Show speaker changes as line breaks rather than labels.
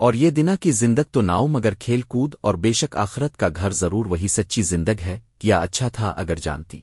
اور یہ دنا کی زندگ تو ناؤ مگر کھیل کود اور بے شک آخرت کا گھر ضرور وہی سچی زندگ ہے، کیا اچھا تھا اگر جانتی۔